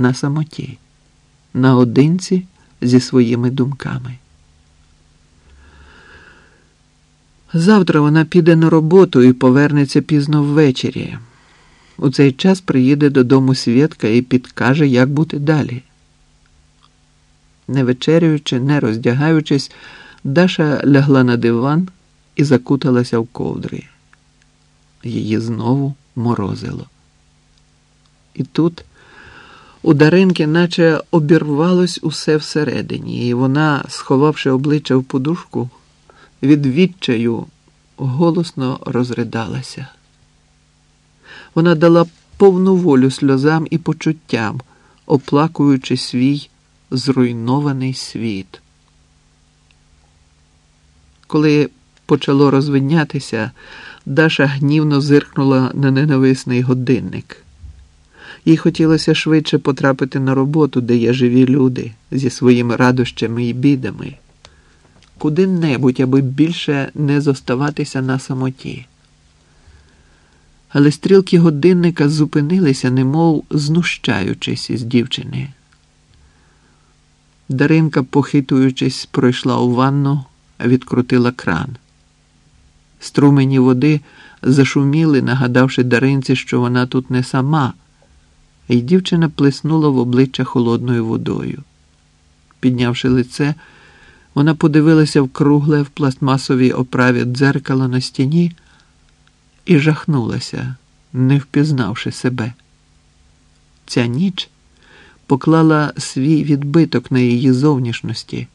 на самоті, наодинці зі своїми думками. Завтра вона піде на роботу і повернеться пізно ввечері. У цей час приїде додому Свєтка і підкаже, як бути далі. Не вечерюючи, не роздягаючись, Даша лягла на диван і закуталася в ковдри. Її знову морозило. І тут у Даринки наче обірвалось усе всередині, і вона, сховавши обличчя в подушку, від відчаю голосно розридалася. Вона дала повну волю сльозам і почуттям, оплакуючи свій зруйнований світ. Коли почало розвиднятися, Даша гнівно зиркнула на ненависний годинник. Їй хотілося швидше потрапити на роботу, де є живі люди зі своїми радощами і бідами, куди-небудь, аби більше не зоставатися на самоті. Але стрілки годинника зупинилися, немов знущаючись із дівчини. Даринка, похитуючись, пройшла у ванну, відкрутила кран. Струмені води зашуміли, нагадавши Даринці, що вона тут не сама, і дівчина плеснула в обличчя холодною водою. Піднявши лице, вона подивилася в кругле в пластмасовій оправі дзеркало на стіні і жахнулася, не впізнавши себе. Ця ніч поклала свій відбиток на її зовнішності,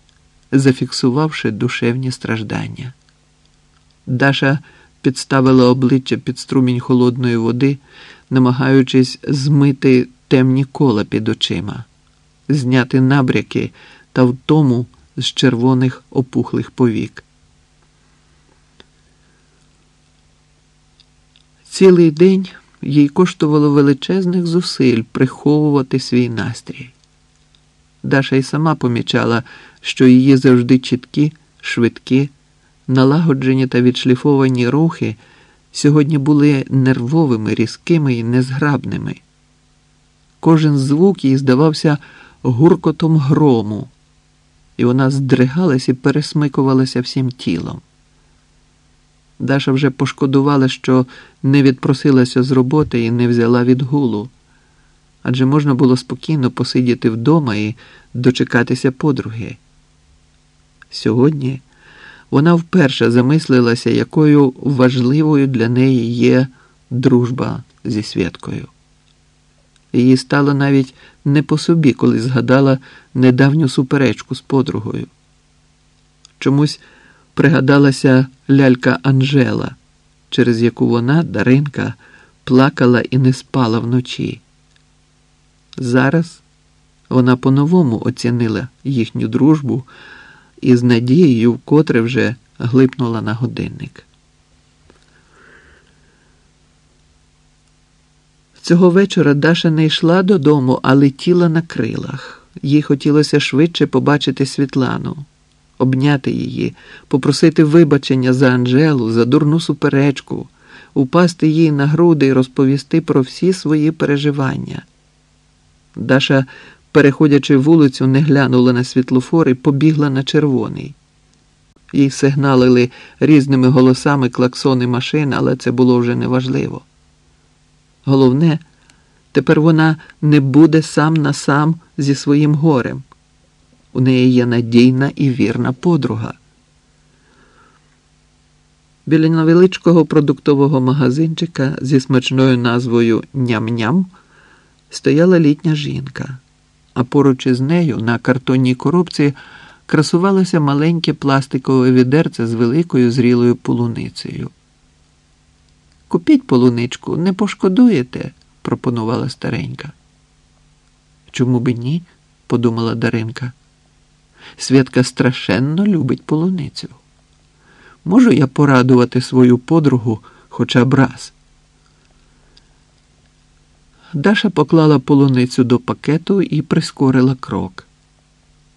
зафіксувавши душевні страждання. Даша підставила обличчя під струмінь холодної води, намагаючись змити темні кола під очима, зняти набряки та втому з червоних опухлих повік. Цілий день їй коштувало величезних зусиль приховувати свій настрій. Даша й сама помічала, що її завжди чіткі, швидкі, налагоджені та відшліфовані рухи сьогодні були нервовими, різкими і незграбними. Кожен звук їй здавався гуркотом грому, і вона здригалась і пересмикувалася всім тілом. Даша вже пошкодувала, що не відпросилася з роботи і не взяла відгулу, адже можна було спокійно посидіти вдома і дочекатися подруги. Сьогодні вона вперше замислилася, якою важливою для неї є дружба зі Святкою. Їй стало навіть не по собі, коли згадала недавню суперечку з подругою. Чомусь пригадалася лялька Анжела, через яку вона, Даринка, плакала і не спала вночі. Зараз вона по-новому оцінила їхню дружбу і з надією вкотре вже глипнула на годинник. Цього вечора Даша не йшла додому, а летіла на крилах. Їй хотілося швидше побачити Світлану обняти її, попросити вибачення за Анжелу, за дурну суперечку, упасти їй на груди і розповісти про всі свої переживання. Даша, переходячи вулицю, не глянула на світлофор і побігла на червоний. Їй сигналили різними голосами клаксони машин, але це було вже неважливо. Головне, тепер вона не буде сам на сам зі своїм горем. У неї є надійна і вірна подруга. Біля невеличкого продуктового магазинчика зі смачною назвою Ням-ням стояла літня жінка, а поруч із нею на картонній коробці красувалося маленьке пластикове відерце з великою зрілою полуницею. Купіть полуничку, не пошкодуєте, пропонувала старенька. Чому би ні? подумала Даринка. Святка страшенно любить полуницю. Можу я порадувати свою подругу хоча б раз. Даша поклала полуницю до пакету і прискорила крок.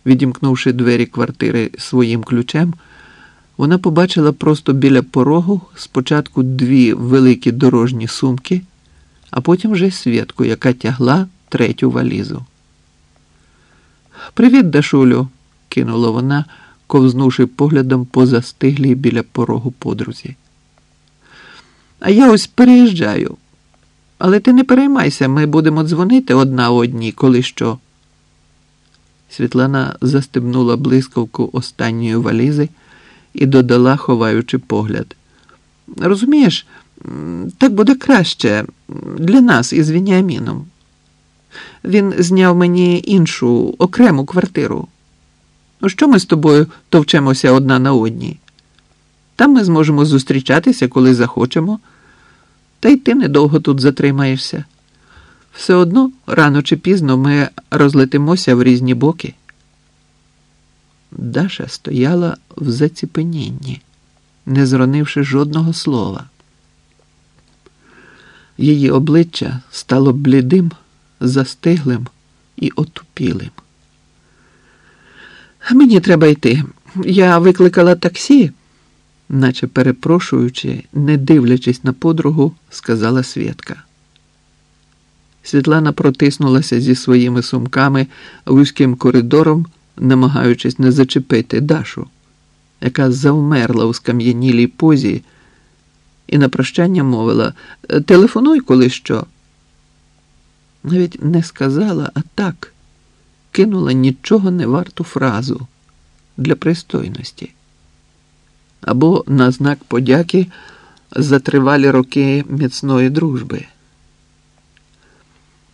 Відімкнувши двері квартири своїм ключем, вона побачила просто біля порогу спочатку дві великі дорожні сумки, а потім вже святку, яка тягла третю валізу. Привіт, Дашулю, кинула вона, ковзнувши поглядом по застиглій біля порогу подрузі. А я ось переїжджаю. Але ти не переймайся, ми будемо дзвонити одна одній, коли що. Світлана застебнула блискавку останньої валізи і додала, ховаючи погляд. Розумієш, так буде краще для нас із Вініаміном. Він зняв мені іншу окрему квартиру. Ну, що ми з тобою товчемося одна на одній? Там ми зможемо зустрічатися, коли захочемо, та й ти недовго тут затримаєшся. Все одно, рано чи пізно ми розлетимося в різні боки. Даша стояла в заціпенінні, не зронивши жодного слова. Її обличчя стало блідим, застиглим і отупілим. Мені треба йти. Я викликала таксі, наче перепрошуючи, не дивлячись на подругу, сказала Свєтка. Світлана протиснулася зі своїми сумками вузьким коридором, намагаючись не зачепити Дашу, яка завмерла у скам'янілій позі, і на прощання мовила Телефонуй коли що. Навіть не сказала, а так кинула нічого не варту фразу для пристойності або на знак подяки за тривалі роки міцної дружби.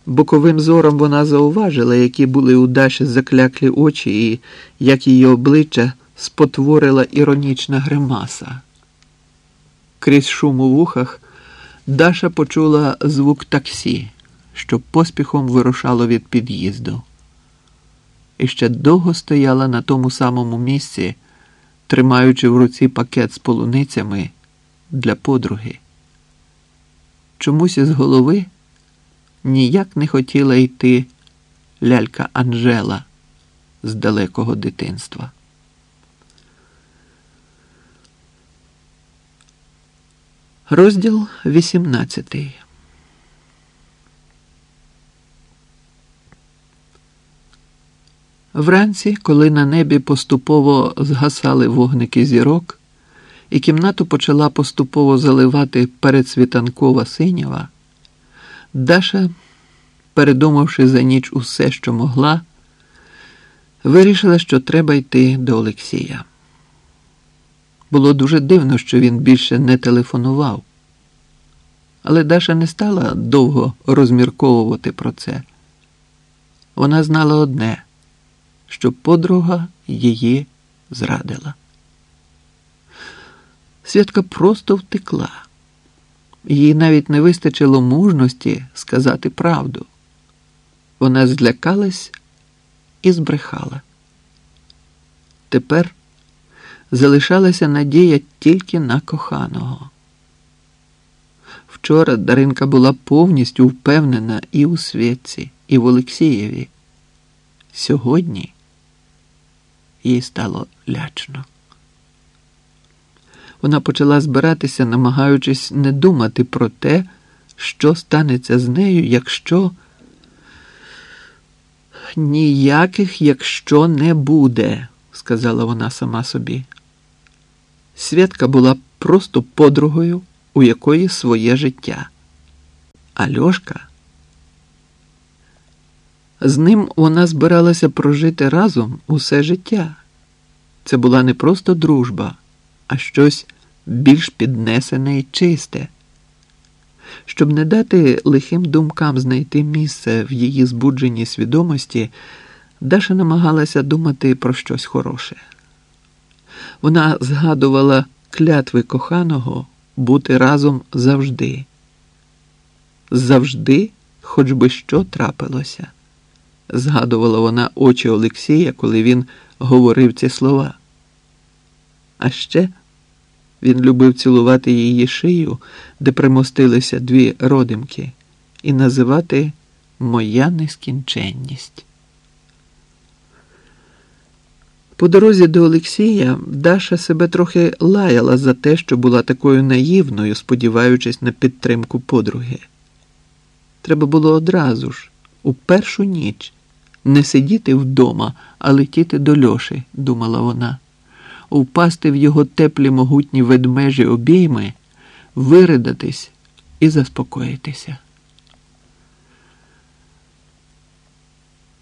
Боковим зором вона зауважила, які були у Даші закляклі очі, і як її обличчя спотворила іронічна гримаса. Крізь шум у вухах Даша почула звук таксі, що поспіхом вирушало від під'їзду. І ще довго стояла на тому самому місці, тримаючи в руці пакет з полуницями для подруги. Чомусь із голови ніяк не хотіла йти лялька Анжела з далекого дитинства. Розділ 18 Вранці, коли на небі поступово згасали вогники зірок, і кімнату почала поступово заливати передсвітанкова синява, Даша, передумавши за ніч усе, що могла, вирішила, що треба йти до Олексія. Було дуже дивно, що він більше не телефонував. Але Даша не стала довго розмірковувати про це. Вона знала одне, що подруга її зрадила. Святка просто втекла. Їй навіть не вистачило мужності сказати правду. Вона злякалась і збрехала. Тепер залишалася надія тільки на коханого. Вчора Даринка була повністю впевнена і у Свєтці, і в Олексієві. Сьогодні їй стало лячно. Вона почала збиратися, намагаючись не думати про те, що станеться з нею, якщо ніяких, якщо не буде, сказала вона сама собі. Святка була просто подругою, у якої своє життя. А Льошка з ним вона збиралася прожити разом усе життя. Це була не просто дружба, а щось більш піднесене і чисте. Щоб не дати лихим думкам знайти місце в її збудженій свідомості, Даша намагалася думати про щось хороше. Вона згадувала клятви коханого бути разом завжди. Завжди, хоч би що трапилося, згадувала вона очі Олексія, коли він говорив ці слова. А ще він любив цілувати її шию, де примостилися дві родимки, і називати Моя нескінченність. По дорозі до Олексія Даша себе трохи лаяла за те, що була такою наївною, сподіваючись на підтримку подруги. Треба було одразу ж, у першу ніч, Не сидіти вдома, а летіти до Льоші, думала вона, впасти в його теплі могутні ведмежі обійми, виридатись і заспокоїтися.